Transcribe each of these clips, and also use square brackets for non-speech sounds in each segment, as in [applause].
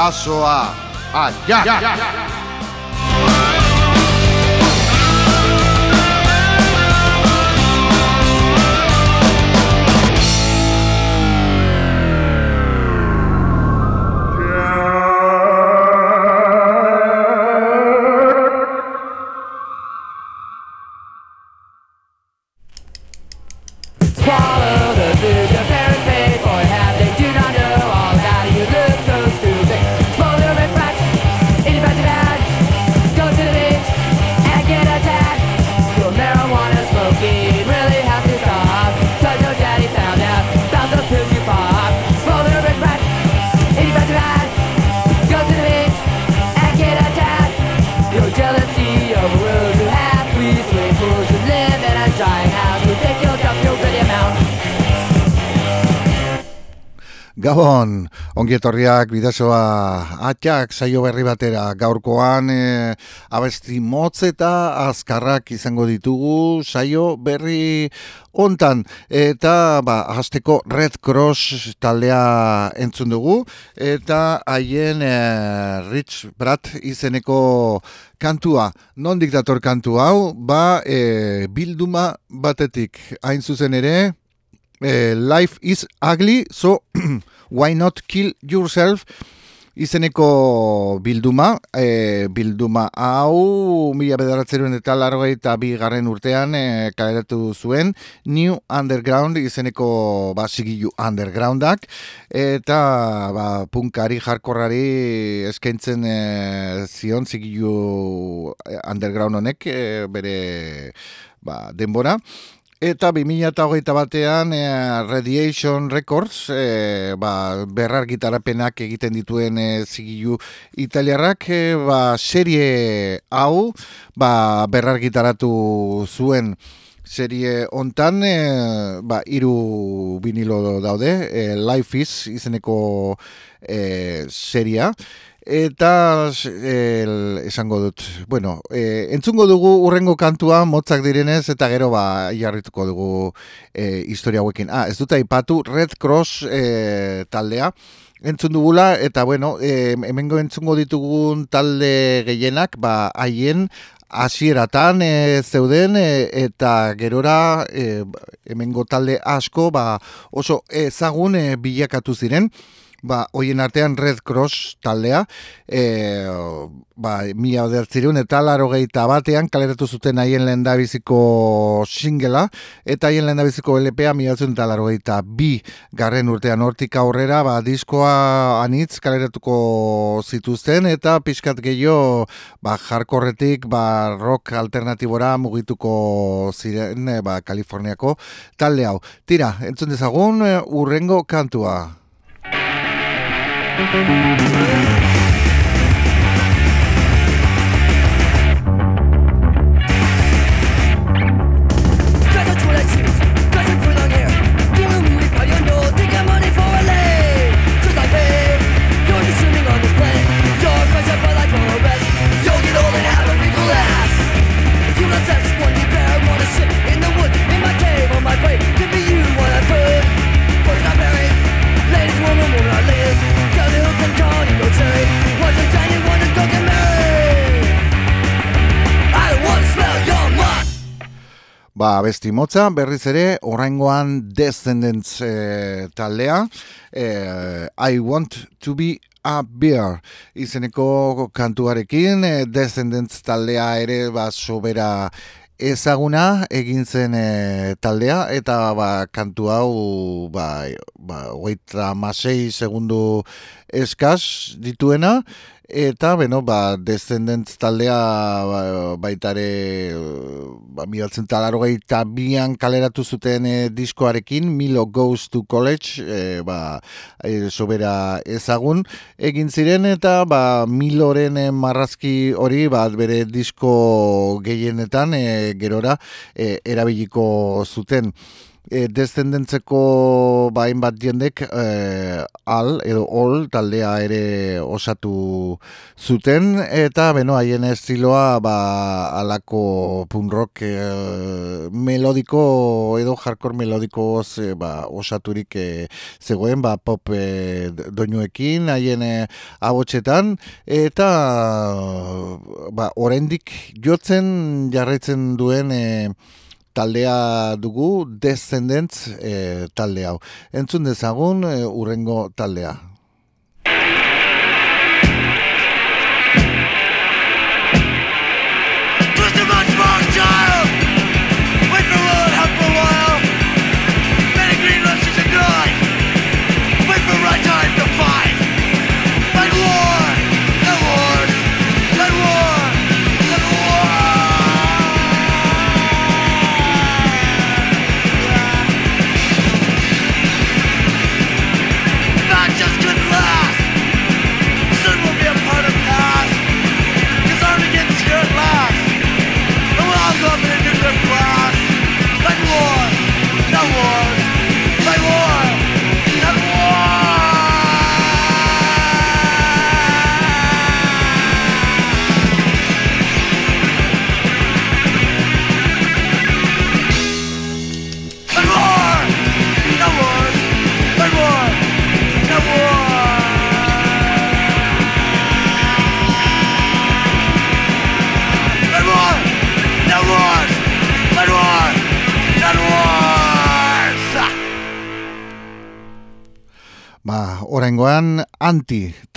Caçoar. Agá! Gabon, ongi etorriak bidazoa atxak saio berri batera. Gaurkoan e, abesti motz eta azkarrak izango ditugu saio berri hontan. Eta ba, hasteko Red Cross taldea entzun dugu. Eta haien e, Rich Brat izeneko kantua, nondik dator kantu hau, ba e, bilduma batetik. Hain zuzen ere eh, life is ugly, so [clears throat] why not kill yourself? Izeneko bilduma, eh, bilduma hau mila bedaratzeruen eta largoita bi garren urtean eh, kaleratu zuen New Underground izeneko ba, sigilu undergroundak eta ba, punkari jarkorrari eskaintzen eh, zion sigilu underground honek eh, bere ba, denbora Eta 2008 batean e, Radiation Records e, ba, berrar gitarapenak egiten dituen e, zigilu italiarrak e, ba, serie hau ba, berrar gitaratu zuen. Serie hontan e, ba, iru vinilo daude e, Life is izeneko e, seria Eta el, esango dut, bueno, e, entzungo dugu urrengo kantua motzak direnez eta gero ba jarrituko dugu e, historia hauekin. Ah, ez dut aipatu Red Cross e, taldea entzun dugula eta bueno, e, hemengo entzungo ditugun talde gehienak ba haien hasieratan e, zeuden e, eta gerora e, hemengo talde asko ba oso ezagun e, bilakatu ziren ba, hoien artean Red Cross taldea, e, ba, mila odertzirun eta laro gehieta batean kaleratu zuten haien lehen biziko singela, eta haien lehen biziko LPA mila eta laro gehieta bi garren urtean hortik aurrera, ba, diskoa anitz kaleratuko zituzten, eta pixkat gehiago ba, jarkorretik ba, rock alternatibora mugituko ziren e, ba, Kaliforniako talde hau. Tira, entzun dezagun, e, urrengo kantua. Música Ba, besti motza, berriz ere, oraingoan Descendants e, taldea, e, I want to be a bear izeneko kantuarekin, e, Descendants taldea ere, ba, sobera ezaguna egin zen e, taldea, eta ba, kantu hau, ba, ba, hogeita masei segundu eskaz dituena, Eta, beno, ba, Descendants taldea ba, baitare ba, milatzen talaro eta bian kaleratu zuten e, diskoarekin, Milo Goes to College, e, ba, e, sobera ezagun, egin ziren eta ba, Miloren marrazki hori ba, bere disko gehienetan e, gerora e, erabiliko zuten. E, descendentzeko bain bat jendek e, al edo ol taldea ere osatu zuten. Eta beno haien estiloa ba alako punk rock e, melodiko edo hardcore melodiko e, ba, osaturik e, zegoen ba pop e, doinuekin haien e, abotxetan eta ba oraindik jotzen jarraitzen duen e, taldea dugu Descendants e, talde hau. Entzun dezagun e, urrengo taldea.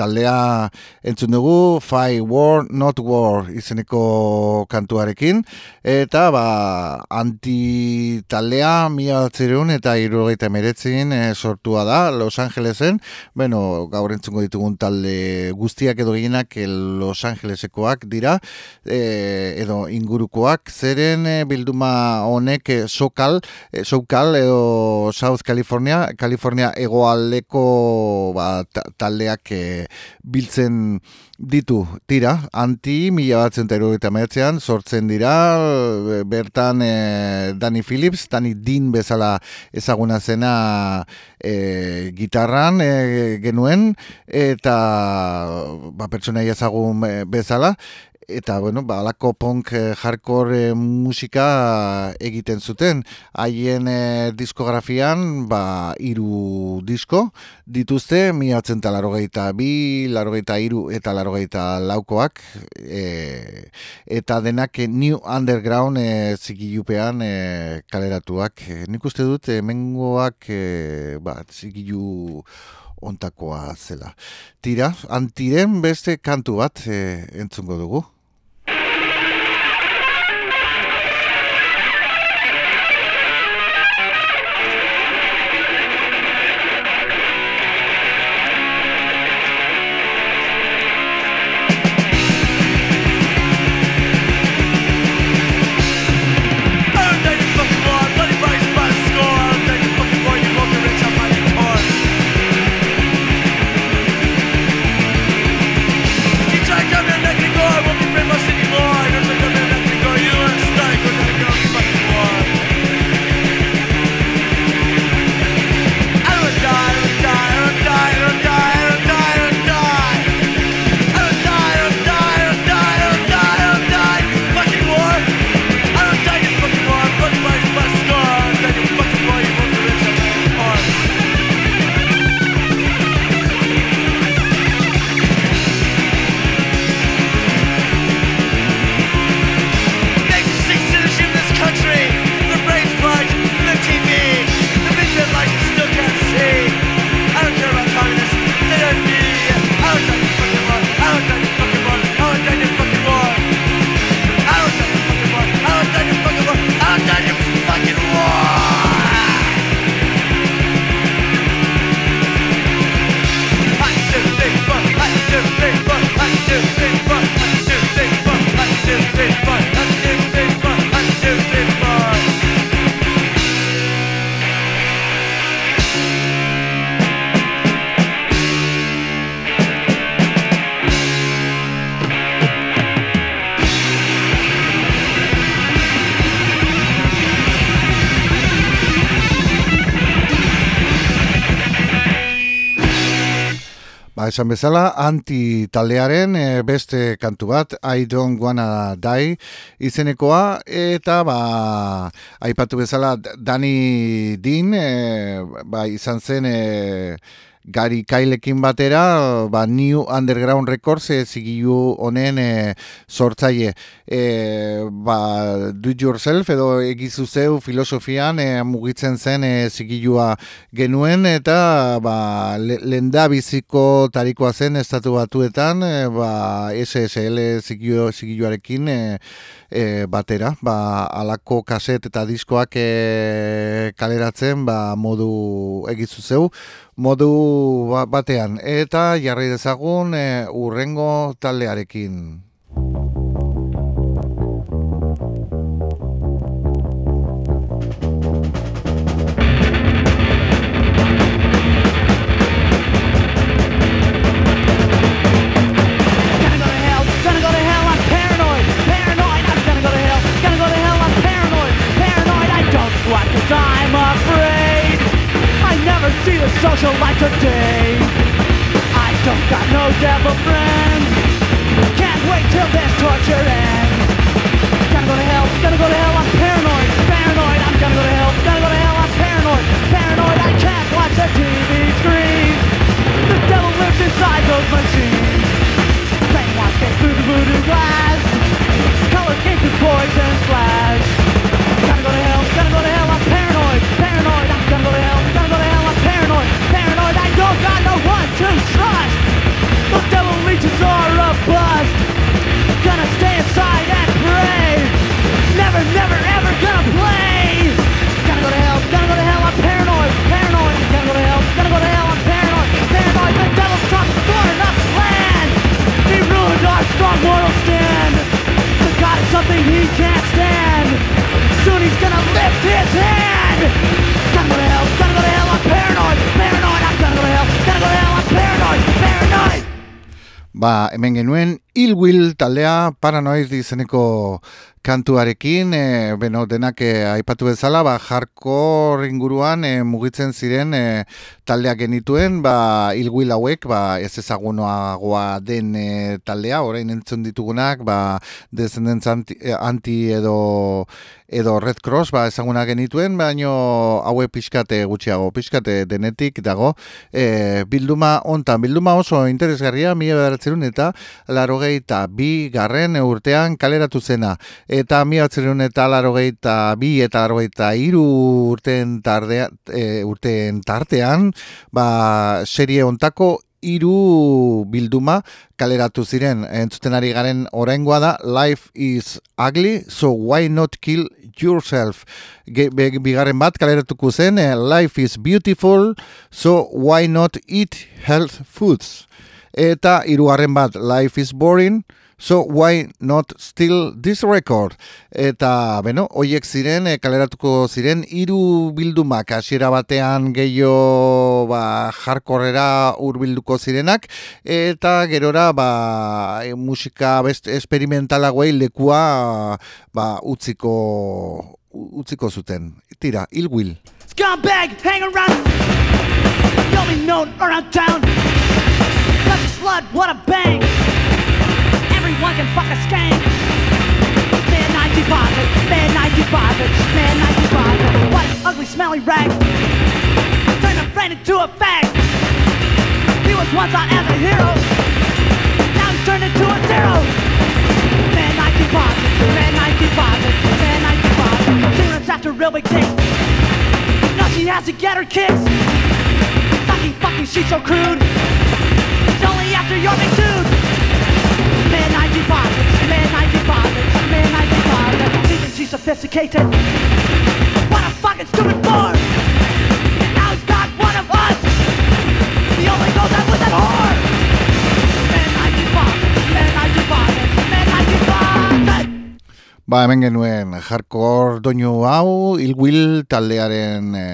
Taldea entzun dugu Fight War Not War izeneko kantuarekin. Eta ba anti taldea mila batzireun eta irurogeita emeretzin e, sortua da Los Angelesen. Bueno, gaur entzungo ditugun talde guztiak edo gehienak eh, Los Angelesekoak dira e, edo ingurukoak. Zeren bilduma honek sokal, sokal edo South California California egoaldeko ba, ta- taldeak e, biltzen ditu. Tira, anti mila batzen eta mehatzean sortzen dira e, bertan e, Danny Phillips, Danny Dean bezala ezaguna zena e, gitarran e, genuen eta ba, pertsonaia ezagun e, bezala eta bueno, ba, alako punk eh, hardcore eh, musika egiten zuten. Haien eh, diskografian ba, iru disko dituzte, miatzen eta larogeita bi, larogeita iru eta larogeita laukoak, eh, eta denak New Underground eh, zigilupean eh, kaleratuak. Nik uste dut, hemengoak eh, ba, zigilu ontakoa zela. Tira, antiren beste kantu bat eh, entzungo dugu. Esan bezala, anti taldearen e, beste kantu bat, I don't wanna die izenekoa, eta ba, aipatu bezala, Dani Din, e, ba, izan zen, e, Gari Kailekin batera, ba, New Underground Records e, zigilu honen e, sortzaile. E, ba, do it yourself edo egizu zeu filosofian e, mugitzen zen e, zigilua genuen eta ba, le, lenda biziko tarikoa zen estatu batuetan e, ba, SSL zigilu, zigiluarekin e, e, batera. Ba, alako kaset eta diskoak e, kaleratzen ba, modu egizu zeu modu ba- batean eta jarri dezagun e, urrengo taldearekin. See the social light today. I don't got no devil friends. Can't wait till this torture ends. Taldea paranoid izeneko kantuarekin, e, beno, denak e, aipatu bezala, ba, jarko inguruan e, mugitzen ziren e, taldeak genituen, ba, Il Will hauek, ba, ez ezagunoagoa den e, taldea, orain entzun ditugunak, ba, Descendants anti, anti edo edo Red Cross ba ezaguna genituen, baino haue pixkate gutxiago, pixkate denetik dago. E, bilduma hontan, bilduma oso interesgarria, mila bedaratzerun eta larogeita bi garren urtean kaleratu zena. Eta bedaratzerun eta larogeita bi eta larogeita iru urteen, tardea, e, urteen tartean, ba, serie ontako hiru bilduma kaleratu ziren. Entzuten ari garen oraingoa da Life is ugly, so why not kill yourself? Ge, bigarren bat kaleratuko zen eh, Life is beautiful, so why not eat health foods? Eta hirugarren bat Life is boring, So why not still this record? Eta, beno, hoiek ziren, e, kaleratuko ziren, hiru bildumak hasiera batean gehiago ba, jarkorrera hurbilduko zirenak, eta gerora ba, e, musika best esperimentalagoei lekua ba, utziko, utziko zuten. Tira, Il Will. Scumbag, hang around. You'll be known around town. Such a slut, what a bang. Everyone can fuck a skank. Man 95, man 95, man 95. What an ugly, smelly rag. Turned a friend into a fag. He was once out as a hero. Now he's turned into a zero. Man 95, man 95, man 95. Two runs after real big dick. Now she has to get her kicks. Fucking, fucking, she's so crude. She's only after your big dude. Man 95, man 95, man 95. She thinks she's sophisticated. What a fucking stupid bore. Now he's not one of us. He only goes out with that whore. Man 95, man 95, man 95. Ba, hemen genuen hardcore doinu hau, Il Will taldearen e,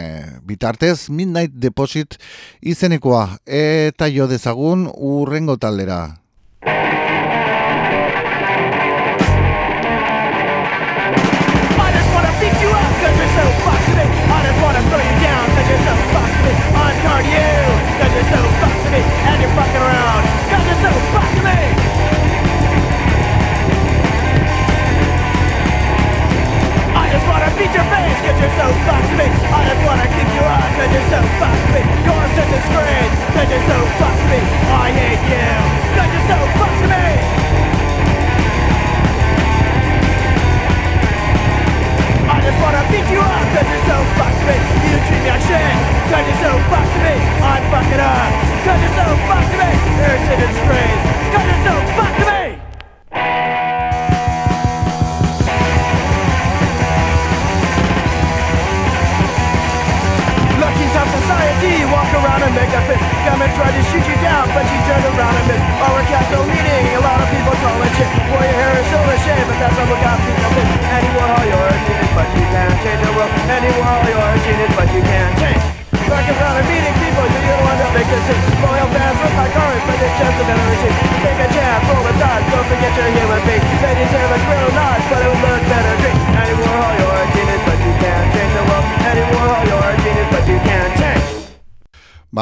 bitartez, Midnight Deposit izenekoa, eta jo dezagun urrengo taldera. on guard you Cause you're so fucked to me and you're fucking around. Cause you're so fucked to me.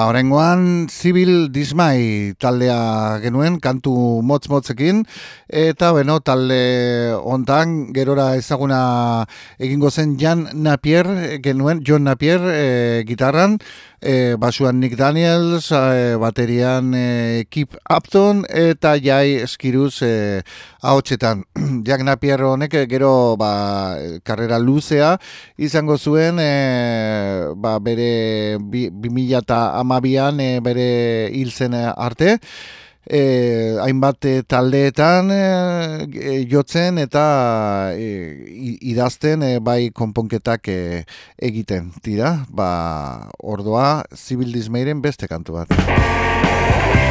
orengoan Civil Dismai taldea genuen, kantu motz-motzekin, eta beno, talde ontan, gerora ezaguna egingo zen Jan Napier genuen, John Napier e, gitarran, e, basuan Nick Daniels, e, baterian eh, e, Kip Upton, eta jai eskiruz e, ahotsetan. [clears throat] Jack Napier honek gero ba, karrera luzea izango zuen e, ba, bere 2000 amabian e, bere hilzen arte e, hainbat e, taldeetan eh, e, jotzen eta e, idazten e, bai konponketak e, egiten dira, ba, ordoa zibil beste kantu bat.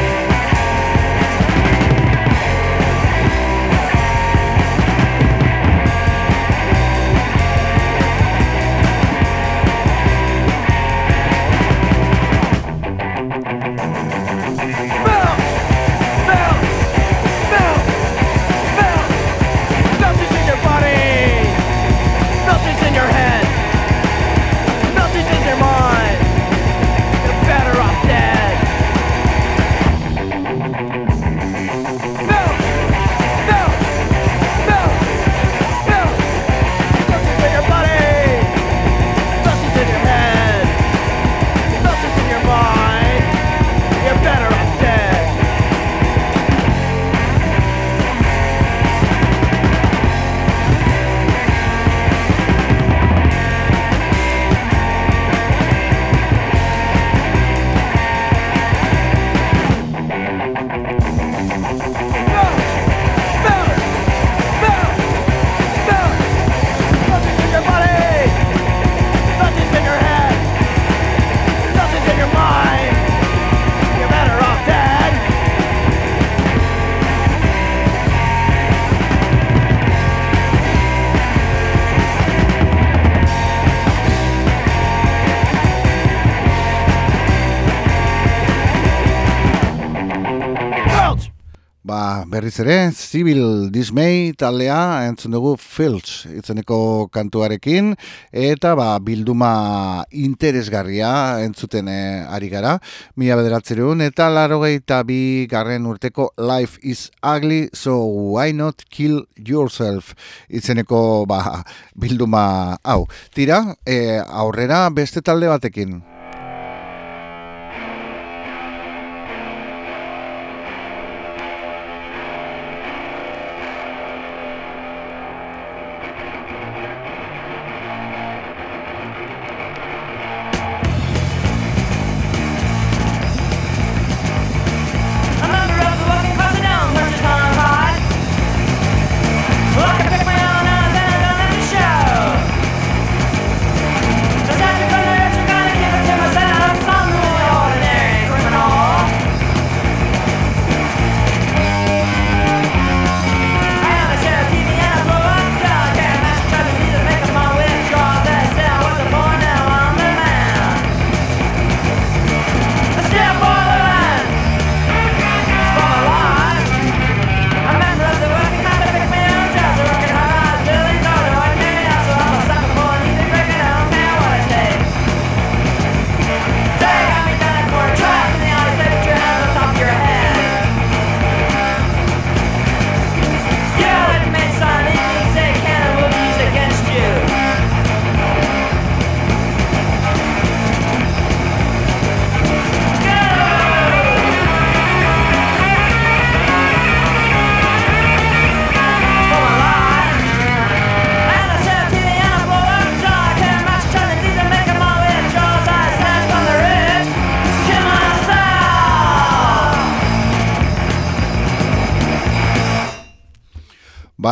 Civil Dismay taldea entzun dugu Fields itzeneko kantuarekin eta ba, bilduma interesgarria entzuten eh, ari gara. Mila bederatzerun eta laro bi garren urteko Life is Ugly So Why Not Kill Yourself itzeneko ba, bilduma hau. Tira, eh, aurrera beste talde batekin.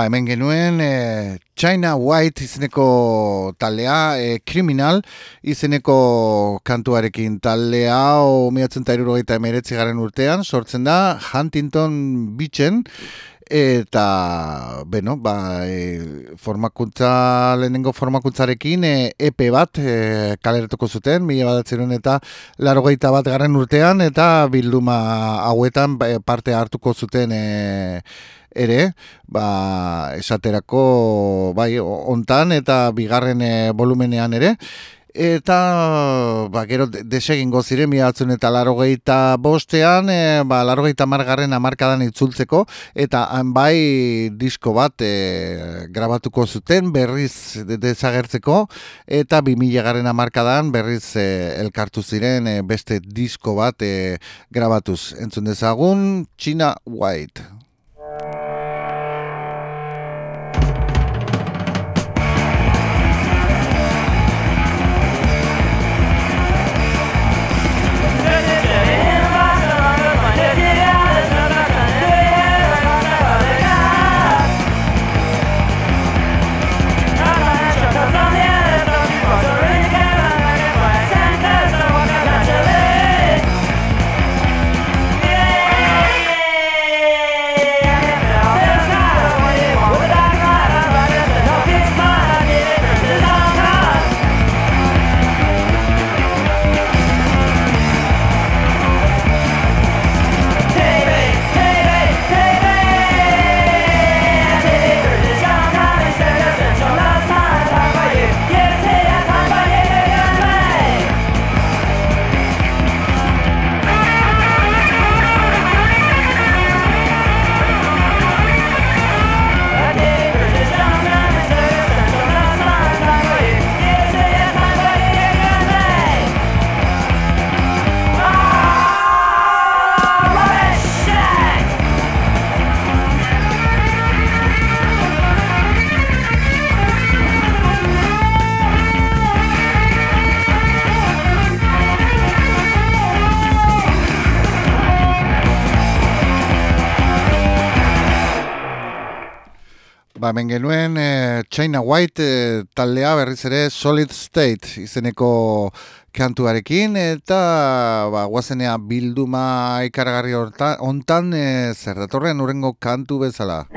hemen genuen e, China White izeneko talea, e, eh, Criminal izeneko kantuarekin. Talea, o miratzen tairuro gaita emeiretzi garen urtean, sortzen da Huntington Beachen, eta beno, ba, e, formakuntza, lehenengo formakuntzarekin e, epe bat e, kaleratuko zuten, mila badatzerun eta larogeita bat garren urtean, eta bilduma hauetan ba, parte hartuko zuten e, ere, ba, esaterako bai, ontan eta bigarren e, volumenean ere, Eta, ba, gero, de- desegingo ziren, miatzen eta larogeita bostean, e, ba, larogeita margarren amarkadan itzultzeko, eta bai disko bat e, grabatuko zuten, berriz de- desagertzeko, eta bi garren amarkadan berriz e, elkartu ziren e, beste disko bat e, grabatuz. Entzun dezagun, China White. Ba, hemen genuen eh, China White eh, taldea berriz ere Solid State izeneko kantuarekin eta ba, guazenea bilduma ikaragarri hontan eh, zer datorren urengo kantu bezala.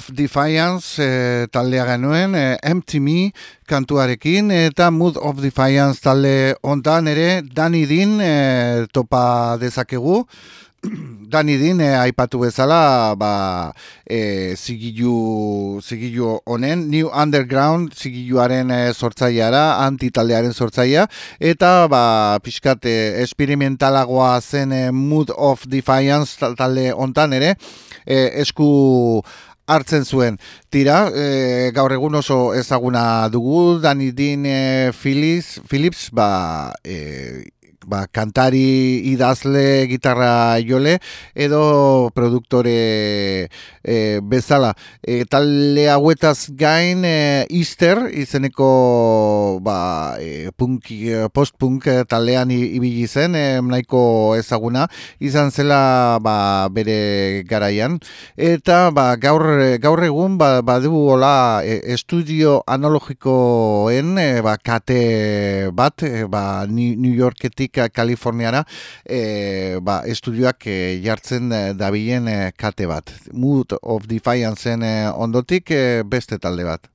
Of Defiance eh, taldea genuen, eh, Empty Me kantuarekin, eta Mood of Defiance talde ontan ere, Dani Din eh, topa dezakegu, [clears throat] Dani din, eh, aipatu bezala, ba, eh, zigilu, zigilu honen, New Underground zigiluaren eh, sortzaiara, antitaldearen sortzaia, eta ba, pixkat eh, esperimentalagoa zen eh, Mood of Defiance tal- talde hontan ere, eh, esku hartzen zuen. Tira, eh, gaur egun oso ezaguna dugu, Dani din eh, Phillips, Phillips ba, eh, ba, kantari idazle gitarra jole edo produktore e, bezala. E, talde hauetaz gain e, Easter izeneko ba, e, punk, e, post-punk e, taldean ibili zen, e, nahiko ezaguna, izan zela ba, bere garaian. Eta ba, gaur, gaur egun ba, badu hola e, estudio analogikoen e, ba, kate bat, e, ba, New Yorketik a Kaliforniara e, ba, estudioak e, jartzen e, dabilen e, kate bat. Mood of Defianceen e, ondotik e, beste talde bat.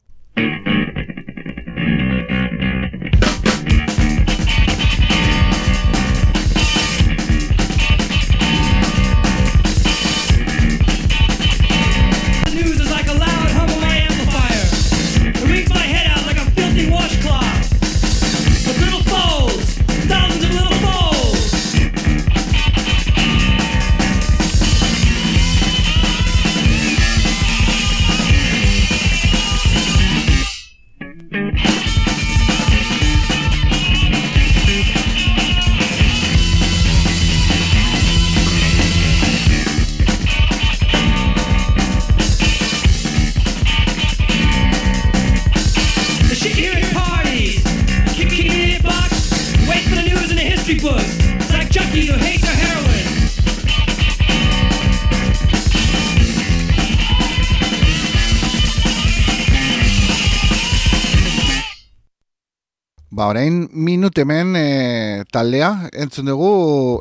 Ba, orain minut hemen e, taldea, entzun dugu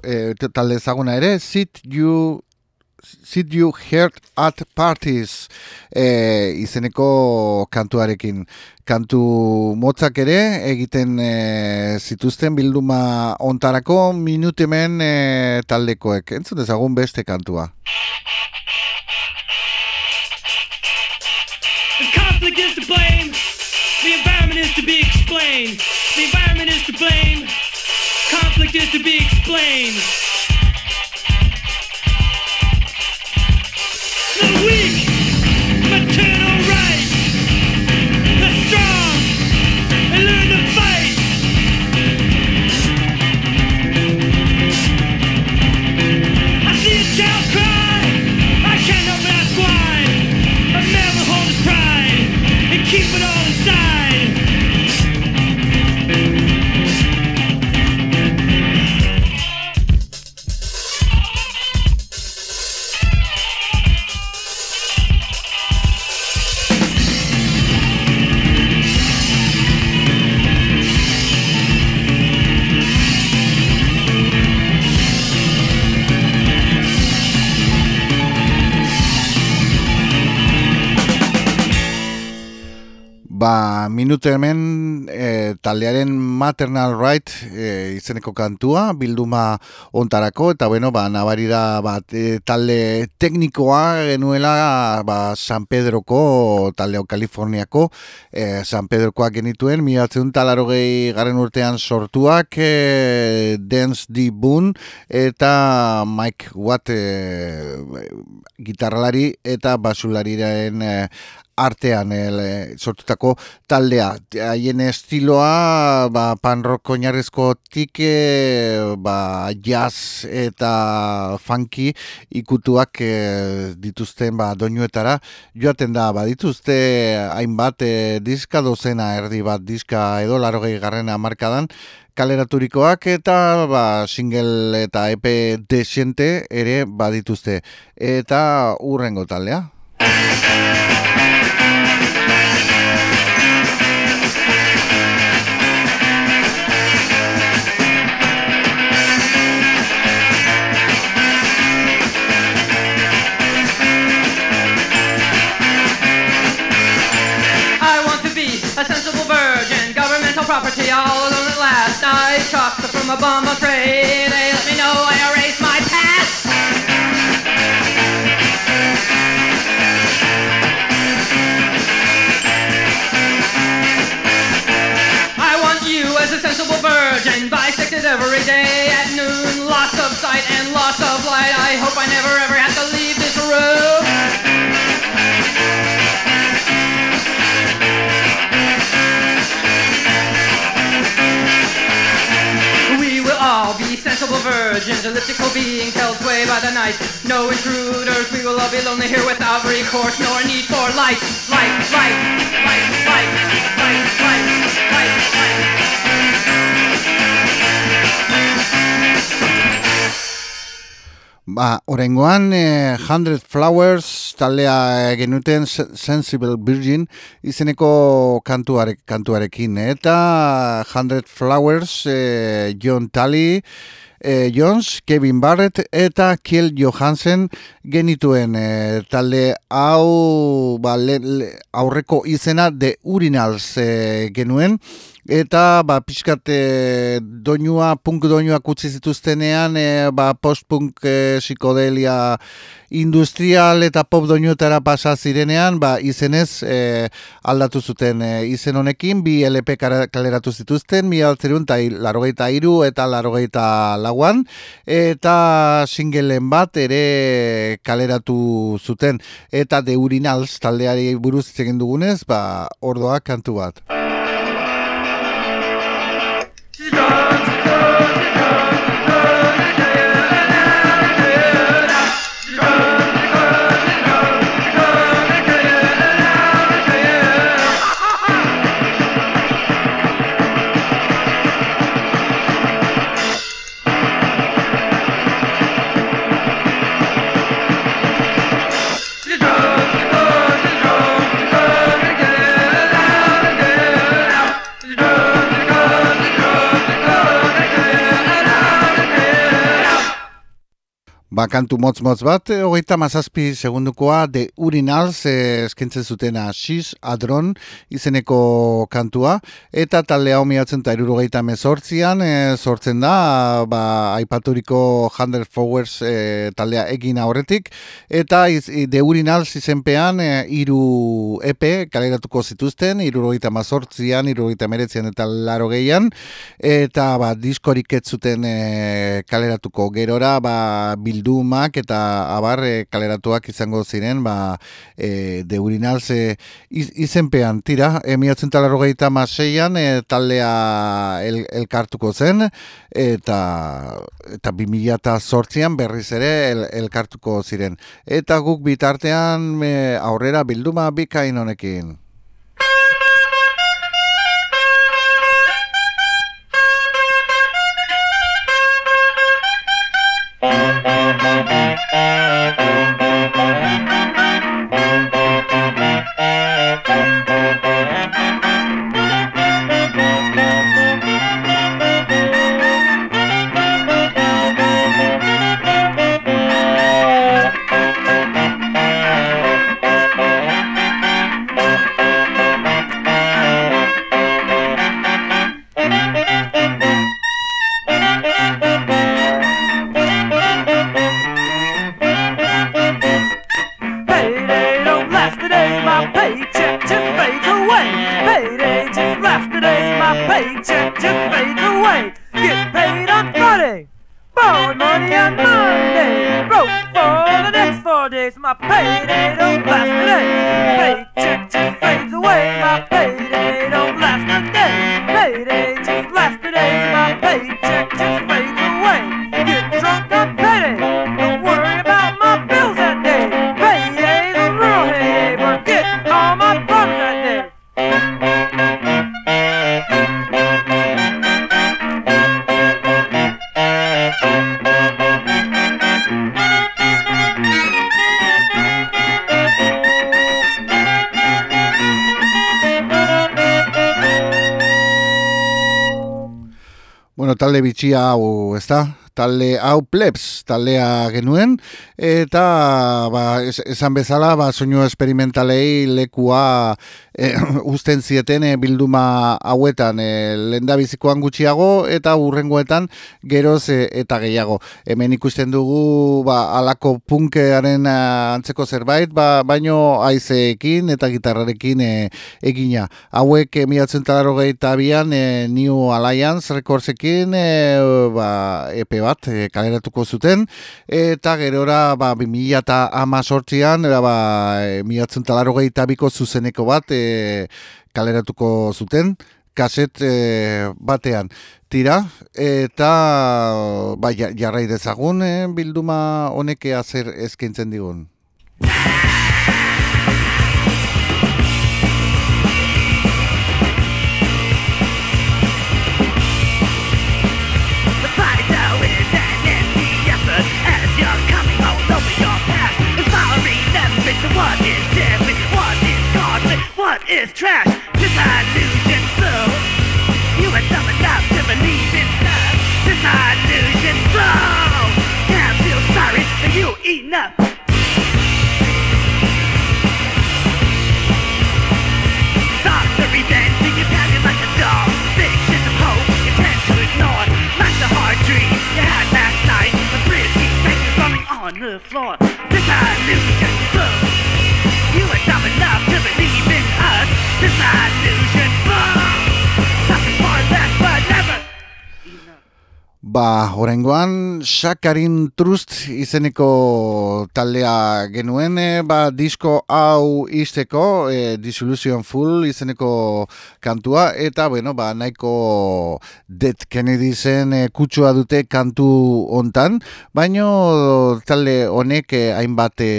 e, talde ezaguna ere, Sit You Sit You Heard at Parties e, izeneko kantuarekin. Kantu motzak ere egiten e, zituzten bilduma ontarako minut hemen e, taldekoek. Entzun dezagun beste kantua. The conflict is to blame. The environment is to be explained. The environment is to blame. Conflict is to be explained. The weak minute hemen e, taldearen Maternal Right e, izeneko kantua, bilduma ontarako, eta bueno, ba, nabari da bat, e, talde teknikoa genuela ba, San Pedroko, taldeo Kaliforniako, e, San Pedrokoak genituen, miratzen talaro gehi garen urtean sortuak, e, Dance D. Boone, eta Mike Watt e, gitarralari eta basulariren e, artean el, eh, sortutako taldea. Haien estiloa ba, pan rock oinarrezkotik eh, ba, jazz eta funky ikutuak eh, dituzten ba, doinuetara joaten da. Ba, dituzte hainbat eh, diska dozena erdi bat diska edo larogei garrena markadan kaleraturikoak eta ba, single eta EP desiente ere badituzte. Eta urrengo taldea. A bomb afraid. They let me know I erased my past. I want you as a sensible virgin, bisected every day at noon. Lots of sight and lots of light. I hope I never virgins, elliptical beings held sway by the night. No intruders, we will all be lonely here without recourse, nor need for light. Light, light, light, light, light, light, light, light. Ba, orengoan, eh, Hundred Flowers taldea genuten Se- Sensible Virgin izeneko kantuare, kantuarekin. Eta Hundred Flowers, eh, John Talley, eh, Jones, Kevin Barrett eta Kiel Johansen genituen eh, talde hau ba, le, le- aurreko izena The Urinals eh, genuen eta ba pixkat e, doinua, punk doinuak utzi zituztenean e, ba post-punk e, psikodelia industrial eta pop doinuetara pasa zirenean ba izenez e, aldatu zuten e, izen honekin bi LP kaleratu zituzten mi altzerun eta larogeita iru eta larogeita lauan eta singelen bat ere kaleratu zuten. Eta The Urinals taldeari buruz egin dugunez ba ordoa kantu bat Ba, kantu motz-motz bat, e, hogeita mazazpi segundukoa de urinals e, eskentzen zutena Sis Adron izeneko kantua, eta talde hau miatzen eta irurogeita mezortzian e, sortzen da, ba, aipaturiko Hundred Flowers e, taldea egin aurretik, eta iz, de urinals izenpean e, iru EP kaleratuko zituzten, irurogeita mazortzian, irurogeita meretzian eta laro gehian, eta ba, diskorik ez zuten e, kaleratuko gerora ba, bildumak eta abar e, kaleratuak izango ziren ba, e, de urinals e, iz, izenpean. Tira, e, miatzen talarrogeita maseian e, taldea el, elkartuko zen eta eta 2008an berriz ere el, elkartuko ziren. Eta guk bitartean e, aurrera bilduma bikain honekin My paycheck just fades away. Get paid on Friday, borrowed money on Monday. Broke for the next four days, my payday don't last today. Paycheck just fades away, my payday Talde bitxia hau, ezta? talde hau plebs taldea genuen, eta ba, es, esan bezala ba, soinu esperimentalei lekua [laughs] e, usten zieten e, bilduma hauetan e, lendabizikoan gutxiago eta urrengoetan geroz e, eta gehiago. Hemen ikusten dugu ba, alako punkearen antzeko zerbait, ba, baino aizeekin eta gitarrarekin e, egina. Hauek e, miatzen talaro eta bian e, New Alliance Recordsekin e, ba, epe bat e, kaleratuko zuten eta gerora ba, 2000 eta ama sortzian ba, e, miatzen talaro eta biko zuzeneko bat e, kaleratuko zuten kaset e, batean tira eta ba, jarrai dezagun e, bilduma honeke zer eskaintzen digun. renguan Sakarin Trust izeneko taldea genuen, e, ba, disko hau izteko, e, Dissolution Full izeneko kantua, eta, bueno, ba, nahiko Dead Kennedy zen e, kutsua dute kantu hontan, baino talde honek e, hainbat e,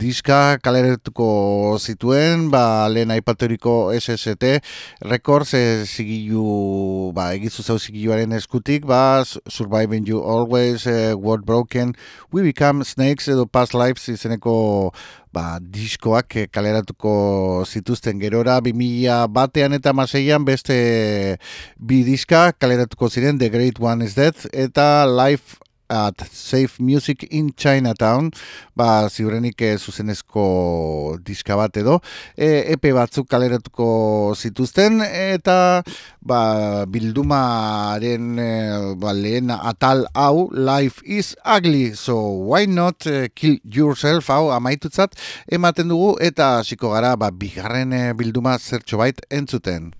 diska kaleretuko zituen, ba, lehen aipaturiko SST Records e, zigilu, ba, egizu zau zigiluaren eskutik, ba, Surviving You Always, uh, Word Broken, We Become Snakes edo Past Lives izeneko ba, diskoak kaleratuko zituzten gerora 2000 batean eta maseian beste bi diska kaleratuko ziren The Great One is Dead. Eta Life at Safe Music in Chinatown, ba, ziurrenik e, zuzenezko diska bat edo, e, epe batzuk kaleratuko zituzten, eta ba, bildumaren e, ba, lehen atal hau, Life is Ugly, so why not kill yourself? Hau amaitutzat ematen dugu, eta hasiko gara ba, bigarren bilduma zertxo bait entzuten.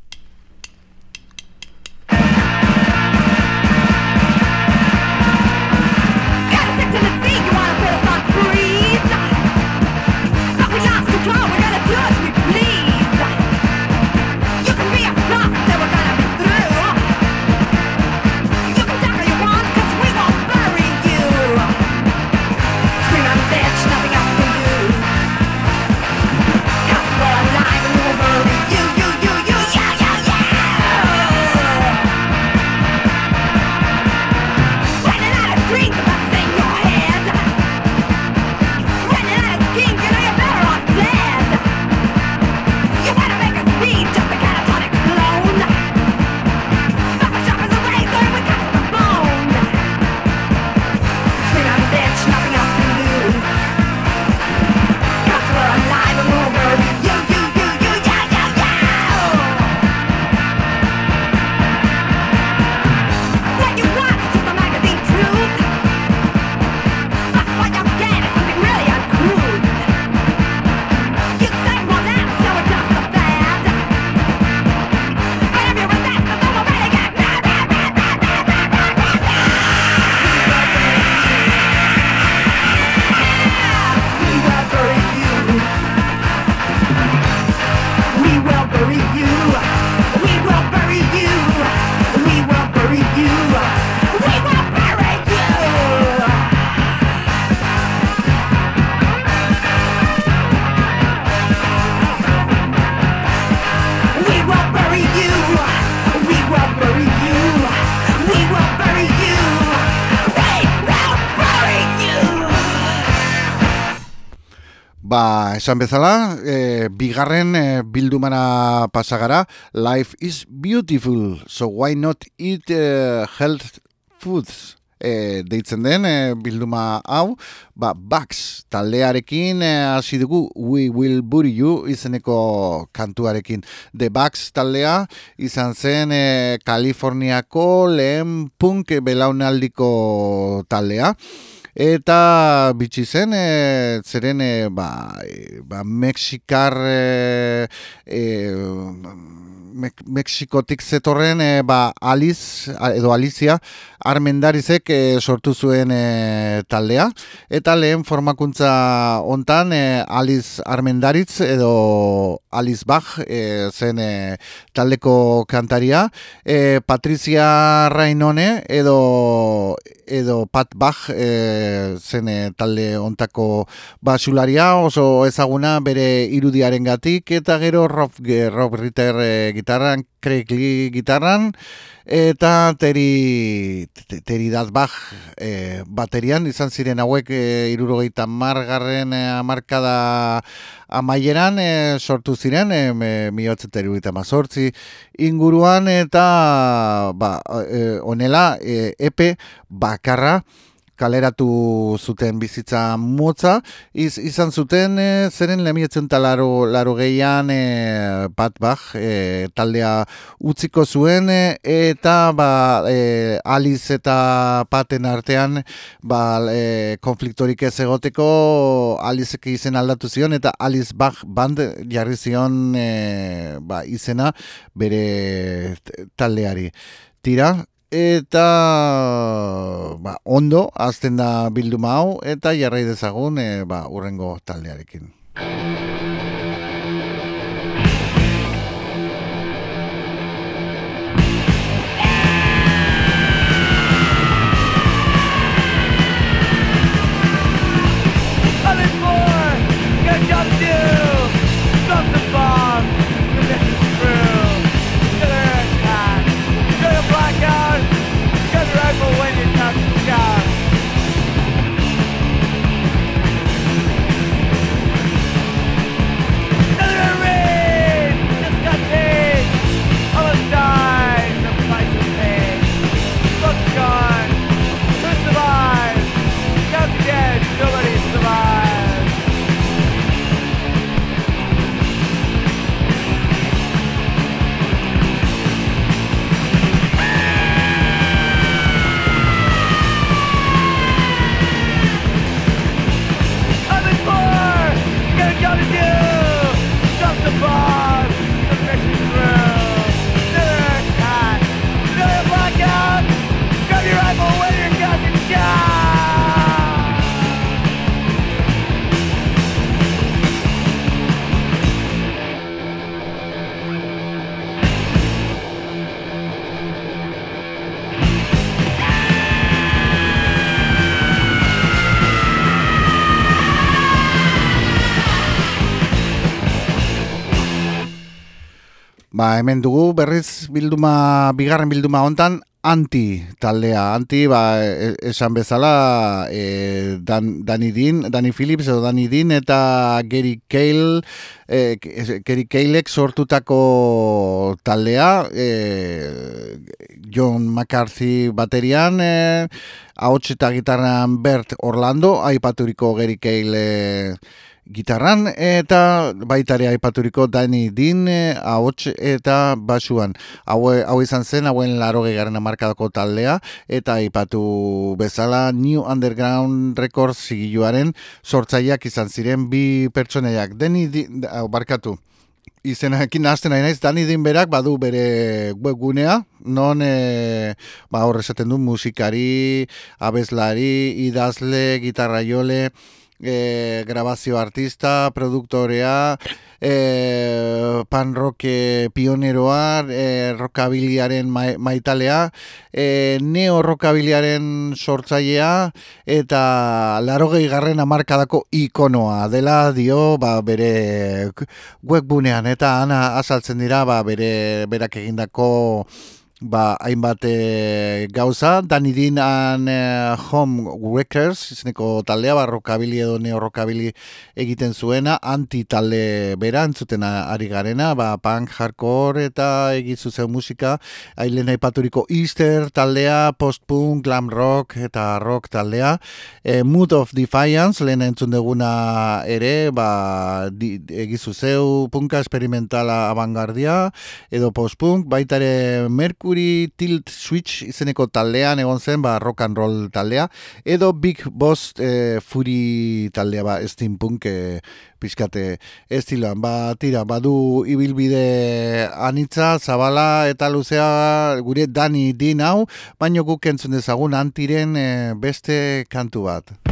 Ba, esan bezala, e, bigarren e, bildumara pasagara, Life is beautiful, so why not eat e, health foods? e, deitzen den e, bilduma hau, ba, Bax taldearekin e, hasi dugu We Will Bury You izeneko kantuarekin. The Bax taldea izan zen e, Kaliforniako lehen punk belaunaldiko taldea. Eta bitxi zen, e, zeren, e, ba, e, ba, Mexikar, e, e, Mek Mexikotik zetorren e, ba, Aliz, edo Alizia, armendarizek e, sortu zuen e, taldea. Eta lehen formakuntza hontan e, Aliz Armendaritz edo Aliz Bach e, zen e, taldeko kantaria. E, Patricia Rainone edo edo Pat Bach e, zen talde ontako basularia oso ezaguna bere irudiaren gatik eta gero Rob, Rob Ritter e, gitarran, Craig Lee gitarran eta Teri, Te- Teri Dazbach e, baterian. Izan ziren hauek e, irurogeita margarren e, amarkada amaieran e, sortu ziren e, hirurogeita mazortzi inguruan eta ba, e, honela e, epe bakarra kaleratu zuten bizitza motza, iz, izan zuten e, zeren lemietzen talaro laro gehian e, bat bach e, taldea utziko zuen e, eta ba, e, Aliz eta Paten artean ba, e, konfliktorik ez egoteko Alizek izen aldatu zion eta Aliz Bach band jarri zion e, ba, izena bere taldeari. Tira, eta ba, ondo azten da bilduma hau eta jarrai dezagun e, ba, urrengo taldearekin. Ba, hemen dugu berriz bilduma, bigarren bilduma hontan anti taldea. Anti, ba, e- esan bezala, e, Dan, Danny Dean, Danny Phillips edo Danny Dean eta Gary Cale, e, Gary Calek sortutako taldea, e, John McCarthy baterian, e, ahots eta gitarran Bert Orlando, aipaturiko Gary Cale e, gitarran eta baita ere aipaturiko Danny Dean eh, ahots eta basuan. Hau, hau izan zen, hauen laro garen amarkadako taldea eta aipatu bezala New Underground Records zigiluaren sortzaileak izan ziren bi pertsonaiak. Danny Dean, hau, barkatu, izenakin hasten nahi naiz, Dani din berak badu bere webgunea, non e, ba, hor esaten du musikari, abeslari, idazle, gitarra jole, e, grabazio artista, produktorea, e, pan pioneroa, e, rockabiliaren mai- maitalea, e, neo rockabiliaren sortzailea eta larogei garren amarkadako ikonoa dela dio ba, bere webgunean. Eta ana azaltzen dira ba, bere berak egindako ba, hainbat e, gauza, Danny Dean and e, Home Wreckers, izeneko taldea, ba, rockabili edo neorrockabili egiten zuena, anti-talde bera, entzuten a- ari garena, ba, punk, hardcore eta egizu zen musika, ailen aipaturiko Easter taldea, post-punk, glam rock eta rock taldea, e, Mood of Defiance, lehen entzun duguna ere, ba, di, egizu zeu, punka experimentala abangardia, edo post-punk, baita ere Mercury Tilt Switch izeneko taldean egon zen, ba, rock and roll taldea, edo Big Boss e, Fury taldea, ba, steampunk e, pixkate estiloan. Ba, tira, badu ibilbide anitza, zabala eta luzea gure Dani din hau, baino guk entzun dezagun antiren e, beste kantu bat.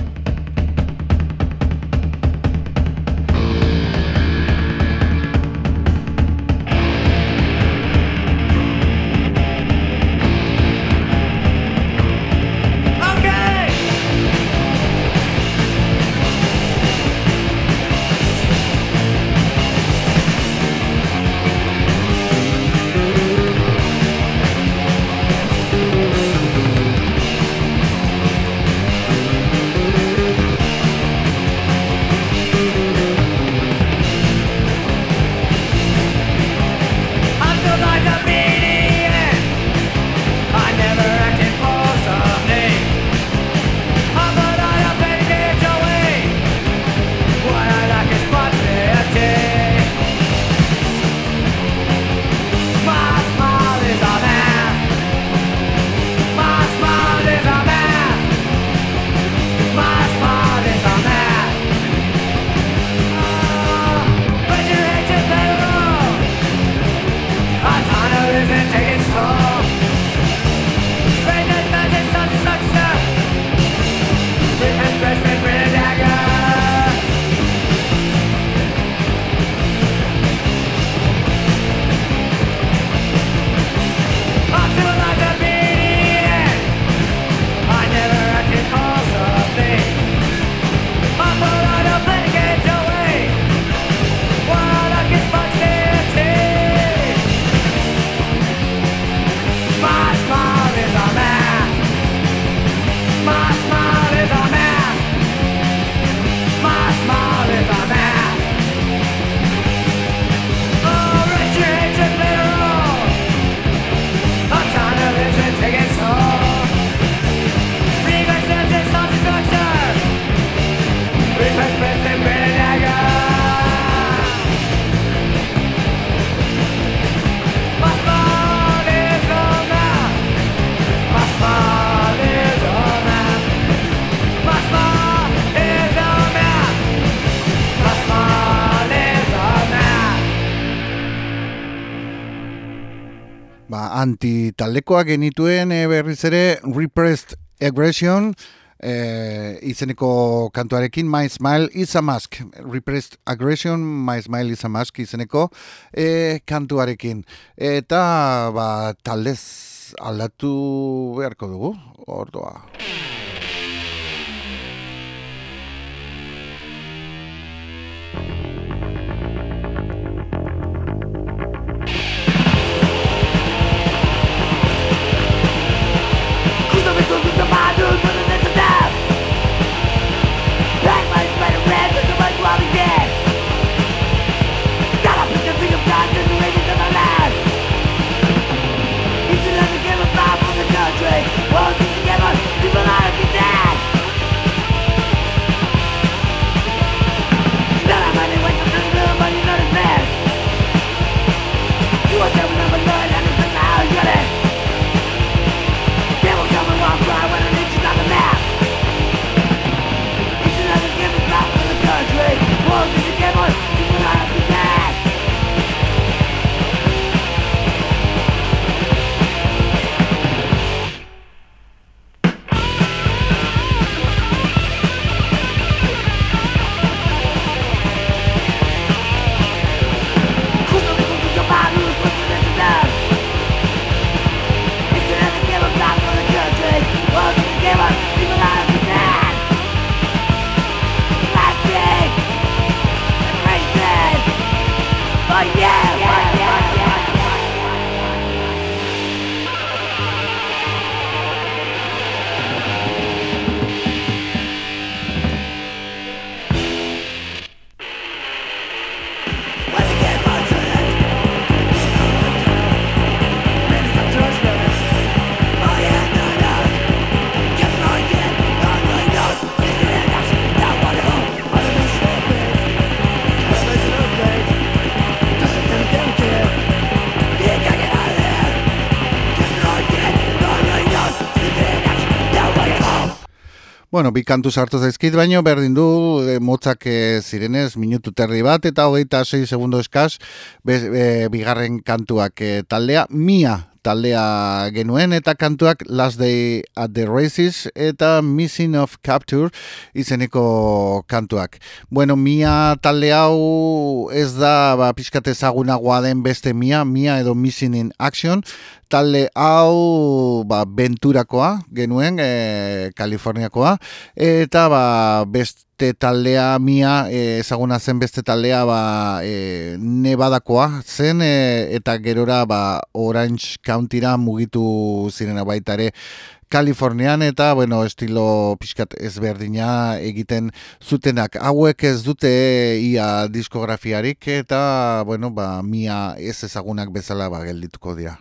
Anti-taldekoak genituen e, berriz ere Repressed Aggression e, izeneko kantuarekin My Smile is a Mask. Repressed Aggression, My Smile is a Mask izeneko e, kantuarekin. Eta ba, taldez aldatu beharko dugu ordoa Bueno, bi kantu sartu zaizkit baino, berdin du, e, motzak e, zirenez, minutu terri bat, eta hogeita 6 segundo eskaz, be, e, bigarren kantuak e, taldea, mia taldea genuen eta kantuak Last Day at the Races eta Missing of Capture izeneko kantuak. Bueno, Mia talde hau ez da ba, pixkat ezagunagoa den beste Mia, Mia edo Missing in Action, talde hau ba, Venturakoa genuen, e, Kaliforniakoa, eta ba, beste taldea mia e, ezaguna zen beste taldea ba, e, Nevadakoa zen e, eta gerora ba, Orange Countyra mugitu zirena baitare Kalifornian eta bueno, estilo pixkat ezberdina egiten zutenak. Hauek ez dute ia diskografiarik eta bueno, ba, mia ez ezagunak bezala ba, geldituko dira.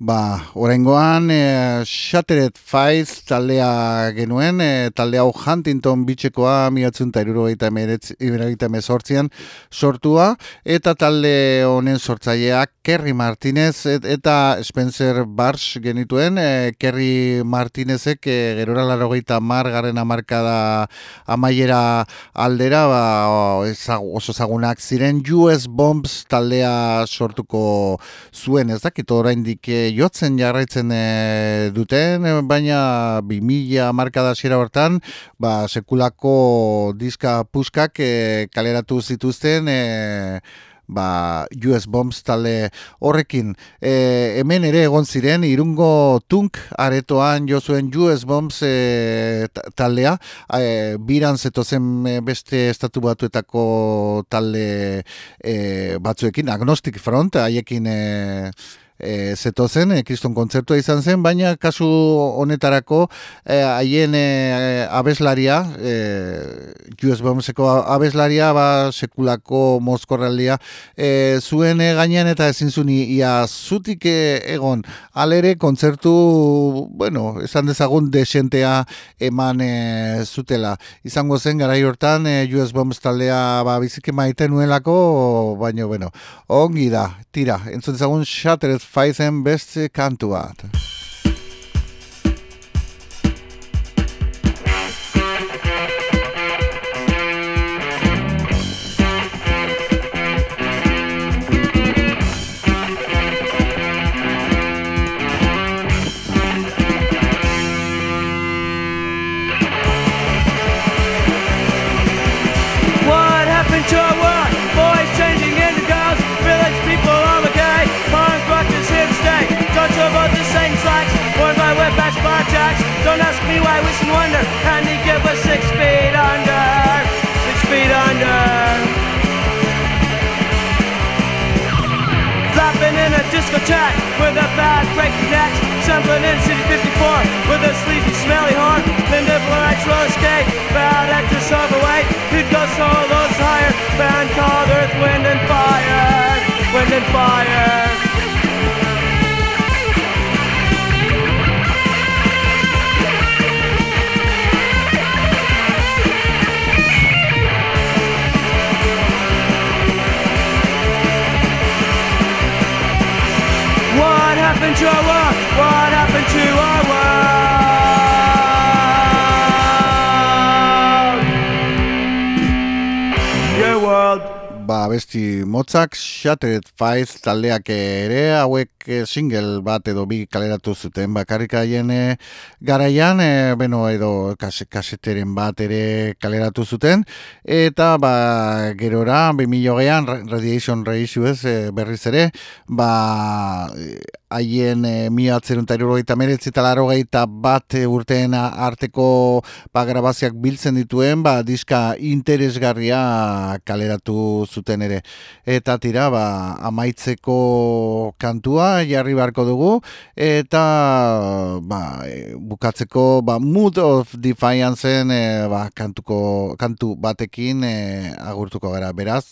Ba, oraingoan e, Shattered Files taldea genuen, e, talde hau Huntington bitxekoa miatzen eta irurogeita sortua, eta talde honen sortzaileak Kerry Martinez et, eta Spencer Barsh genituen, e, Kerry Martinezek e, gerora larogeita mar garen amarkada amaiera aldera, ba, oso zagunak ziren US Bombs taldea sortuko zuen, ez dakit oraindik jotzen jarraitzen e, duten, e, baina 2000 markada hasiera hortan, ba, sekulako diska puskak e, kaleratu zituzten, ba, US Bombs talde horrekin. E, hemen ere egon ziren, irungo tunk aretoan jo zuen US Bombs e, ta- taldea, e, biran zetozen beste estatu batuetako talde e, batzuekin, Agnostic Front, haiekin e, e, zetozen, e, kriston kontzertua izan zen, baina kasu honetarako e, haien e, abeslaria, e, US Bombseko abeslaria, ba, sekulako mozkorraldia e, zuen e, gainean eta ezin zuen ia zutik e, egon. Alere kontzertu, bueno, esan dezagun desentea eman e, zutela. Izango zen garai hortan e, US Bombs taldea ba, biziki maite nuelako, baina, bueno, ongi da, tira, entzun dezagun Shattered Faizen beste discotheque with a bad breaking neck. Sampling in City 54 with a sleazy, smelly horn. Linda Florence roller skate, bad actress overweight. Who'd go solos higher? Band called Earth, Wind and Fire. Wind and Fire. Happened to our world? What happened to our world? Your world. Ba, besti motzak, Shattered Files taldeak ere, hauek eh, single bat edo bi kaleratu zuten bakarrik haien eh, garaian, eh, beno, edo kas, kaseteren bat ere kaleratu zuten, eta ba, gerora, 2000gean, Radiation Reissue ez, eh, berriz ere, ba, haien e, mila atzerunta irurogeita eta larogeita bat e, urteen arteko ba, grabaziak biltzen dituen, ba, diska interesgarria kaleratu zuten ere. Eta tira, ba, amaitzeko kantua jarri beharko dugu, eta ba, e, bukatzeko ba, Mood of Defianceen e, ba, kantuko, kantu batekin e, agurtuko gara. Beraz,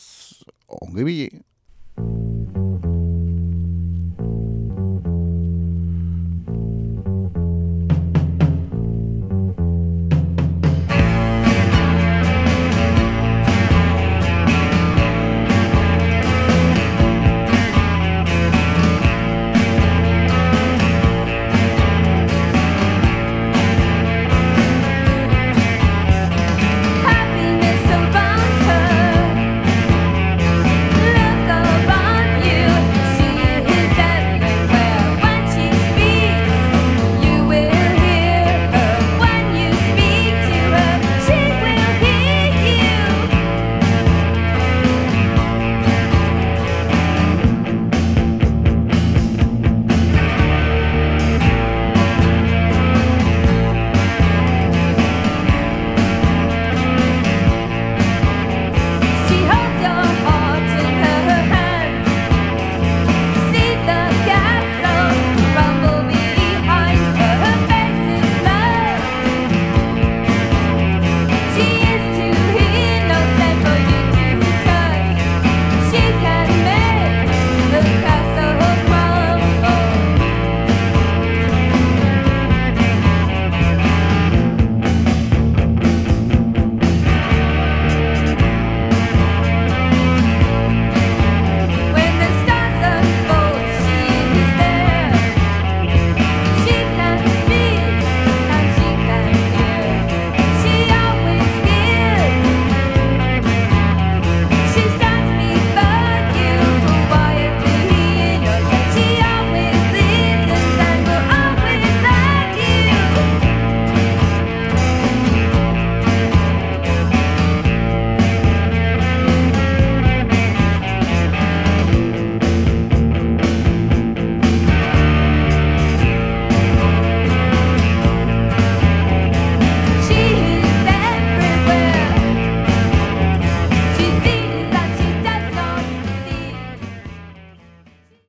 ongi bili.